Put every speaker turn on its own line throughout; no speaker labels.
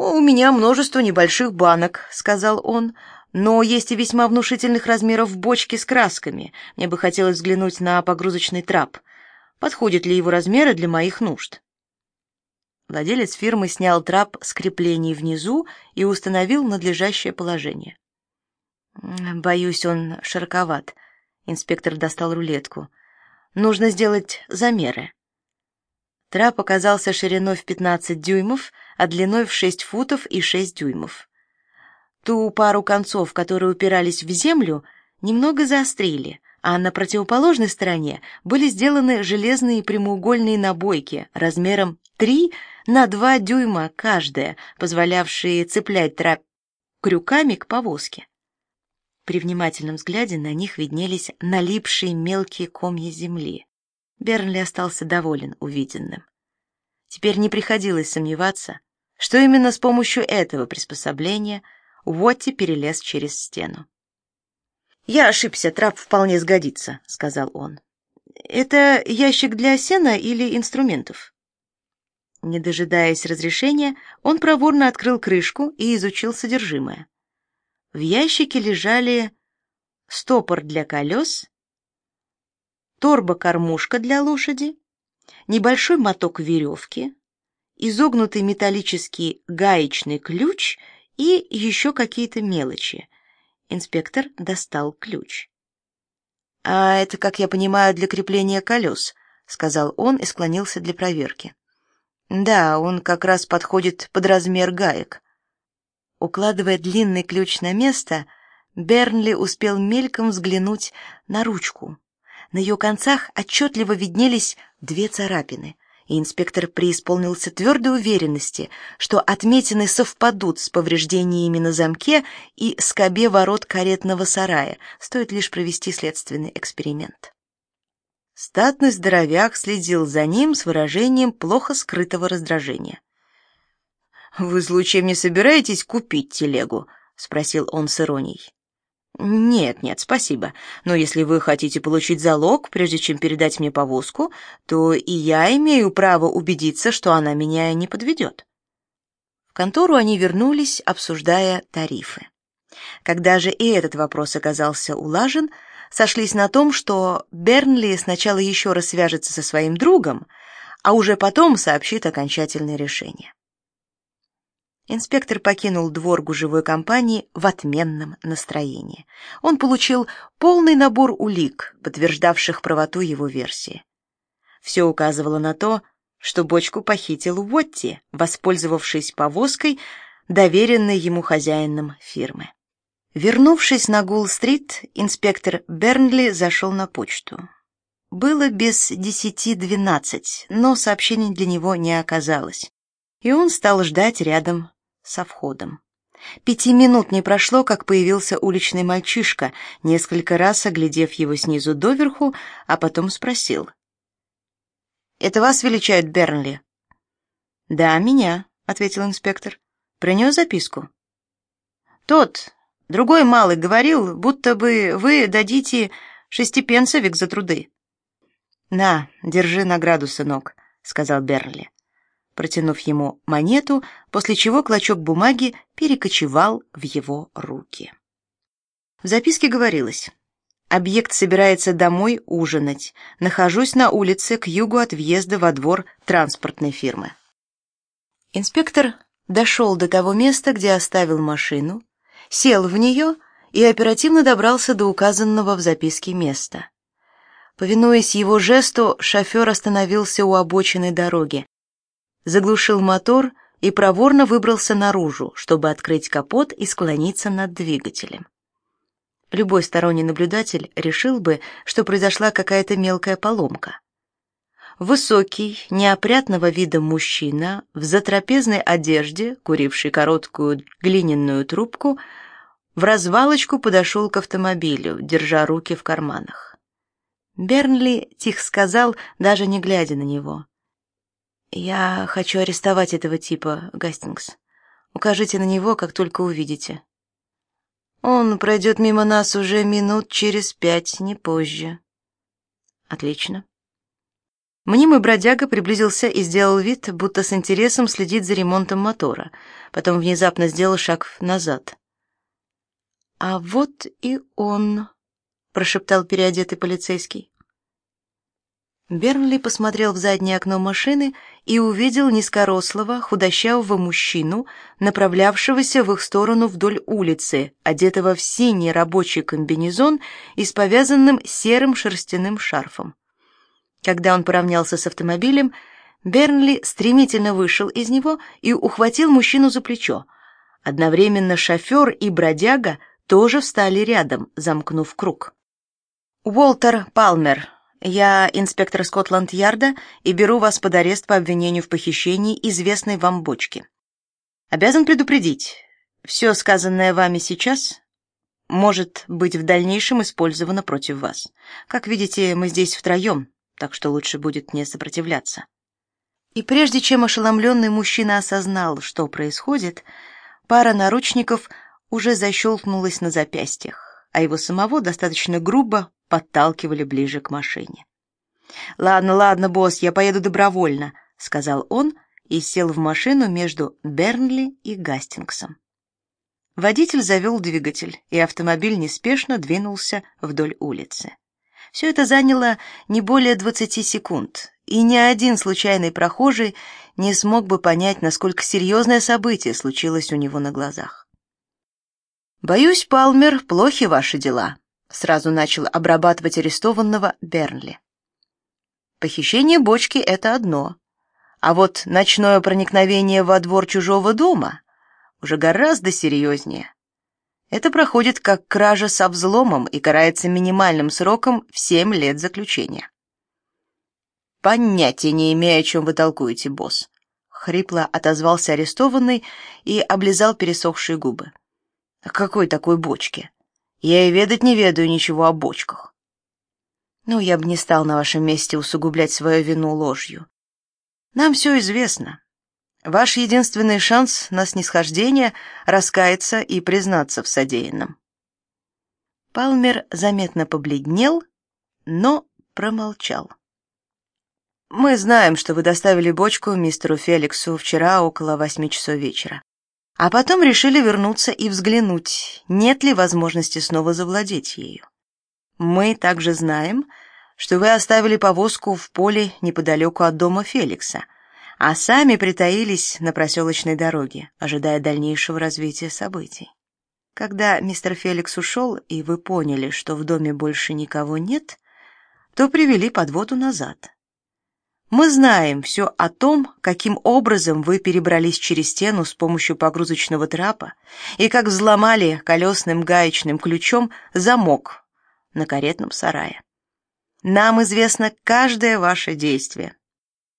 «У меня множество небольших банок», — сказал он, «но есть и весьма внушительных размеров бочки с красками. Мне бы хотелось взглянуть на погрузочный трап. Подходят ли его размеры для моих нужд?» Владелец фирмы снял трап с креплений внизу и установил надлежащее положение. «Боюсь, он широковат», — инспектор достал рулетку. «Нужно сделать замеры». Трап оказался шириной в 15 дюймов, а длиной в 6 футов и 6 дюймов. Ту пару концов, которые упирались в землю, немного заострили, а на противоположной стороне были сделаны железные прямоугольные набойки размером 3 на 2 дюйма каждая, позволявшие цеплять трап крюками к повозке. При внимательном взгляде на них виднелись налипшие мелкие комья земли. Бернли остался доволен увиденным. Теперь не приходилось сомневаться, что именно с помощью этого приспособления Уотти перелез через стену. «Я ошибся, трап вполне сгодится», — сказал он. «Это ящик для сена или инструментов?» Не дожидаясь разрешения, он проворно открыл крышку и изучил содержимое. В ящике лежали стопор для колес, торба-кормушка для лошади, небольшой моток веревки, изогнутый металлический гаечный ключ и еще какие-то мелочи. Инспектор достал ключ. «А это, как я понимаю, для крепления колес», — сказал он и склонился для проверки. «Да, он как раз подходит под размер гаек». Укладывая длинный ключ на место, Бернли успел мельком взглянуть на ручку. На ее концах отчетливо виднелись две царапины, и инспектор преисполнился твердой уверенности, что отметины совпадут с повреждениями на замке и скобе ворот каретного сарая, стоит лишь провести следственный эксперимент. Статный здоровяк следил за ним с выражением плохо скрытого раздражения. «Вы случаем не собираетесь купить телегу?» — спросил он с иронией. «Нет, нет, спасибо. Но если вы хотите получить залог, прежде чем передать мне повозку, то и я имею право убедиться, что она меня не подведет». В контору они вернулись, обсуждая тарифы. Когда же и этот вопрос оказался улажен, сошлись на том, что Бернли сначала еще раз свяжется со своим другом, а уже потом сообщит окончательное решение. Инспектор покинул двор гужевой компании в отменном настроении. Он получил полный набор улик, подтверждавших правоту его версии. Все указывало на то, что бочку похитил Уотти, воспользовавшись повозкой, доверенной ему хозяином фирмы. Вернувшись на Гул-стрит, инспектор Бернли зашел на почту. Было без десяти двенадцать, но сообщений для него не оказалось, и он стал ждать рядом со входом. Пяти минут не прошло, как появился уличный мальчишка, несколько раз оглядев его снизу доверху, а потом спросил. «Это вас величают Бернли?» «Да, меня», — ответил инспектор. «Принес записку?» «Тот, другой малый, говорил, будто бы вы дадите шестипенсовик за труды». «На, держи награду, сынок», — сказал Бернли протянув ему монету, после чего клочок бумаги перекочевал в его руки. В записке говорилось: Объект собирается домой ужинать. Нахожусь на улице к югу от въезда во двор транспортной фирмы. Инспектор дошел до того места, где оставил машину, сел в нее и оперативно добрался до указанного в записке места. Повинуясь его жесту, шофер остановился у обочины дороги, заглушил мотор и проворно выбрался наружу, чтобы открыть капот и склониться над двигателем. Любой сторонний наблюдатель решил бы, что произошла какая-то мелкая поломка. Высокий, неопрятного вида мужчина в затрапезной одежде, куривший короткую глиняную трубку, в развалочку подошел к автомобилю, держа руки в карманах. Бернли тихо сказал, даже не глядя на него: «Я хочу арестовать этого типа, Гастингс. Укажите на него, как только увидите». «Он пройдет мимо нас уже минут через пять, не позже». «Отлично». Мнимый бродяга приблизился и сделал вид, будто с интересом следит за ремонтом мотора. Потом внезапно сделал шаг назад. «А вот и он», — прошептал переодетый полицейский. Бернли посмотрел в заднее окно машины и увидел низкорослого, худощавого мужчину, направлявшегося в их сторону вдоль улицы, одетого в синий рабочий комбинезон и с повязанным серым шерстяным шарфом. Когда он поравнялся с автомобилем, Бернли стремительно вышел из него и ухватил мужчину за плечо. Одновременно шофер и бродяга тоже встали рядом, замкнув круг. «Уолтер Палмер, я инспектор Скотланд-Ярда и беру вас под арест по обвинению в похищении известной вам бочки. Обязан предупредить, все сказанное вами сейчас может быть в дальнейшем использовано против вас. Как видите, мы здесь втроем, так что лучше будет не сопротивляться. И прежде чем ошеломленный мужчина осознал, что происходит, пара наручников уже защелкнулась на запястьях, а его самого достаточно грубо подталкивали ближе к машине. «Ладно, ладно, босс, я поеду добровольно», — сказал он и сел в машину между Бернли и Гастингсом. Водитель завел двигатель, и автомобиль неспешно двинулся вдоль улицы. Все это заняло не более 20 секунд, и ни один случайный прохожий не смог бы понять, насколько серьезное событие случилось у него на глазах. «Боюсь, Палмер, плохи ваши дела», — сразу начал обрабатывать арестованного Бернли. «Похищение бочки — это одно, а вот ночное проникновение во двор чужого дома уже гораздо серьезнее. Это проходит как кража со взломом и карается минимальным сроком в 7 лет заключения. Понятия не имею, о чем вы толкуете, босс. Хрипло отозвался арестованный и облизал пересохшие губы. О какой такой бочке? Я и ведать не ведаю ничего о бочках. Ну, я бы не стал на вашем месте усугублять свою вину ложью. Нам все известно. Ваш единственный шанс на снисхождение — раскаяться и признаться в содеянном. Палмер заметно побледнел, но промолчал. Мы знаем, что вы доставили бочку мистеру Феликсу вчера около восьми часов вечера. А потом решили вернуться и взглянуть, нет ли возможности снова завладеть ею. Мы также знаем, что вы оставили повозку в поле неподалеку от дома Феликса — а сами притаились на проселочной дороге, ожидая дальнейшего развития событий. Когда мистер Феликс ушел, и вы поняли, что в доме больше никого нет, то привели подводу назад. Мы знаем все о том, каким образом вы перебрались через стену с помощью погрузочного трапа и как взломали колесным гаечным ключом замок на каретном сарае. Нам известно каждое ваше действие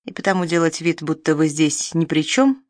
и потому делать вид, будто вы здесь ни при чем,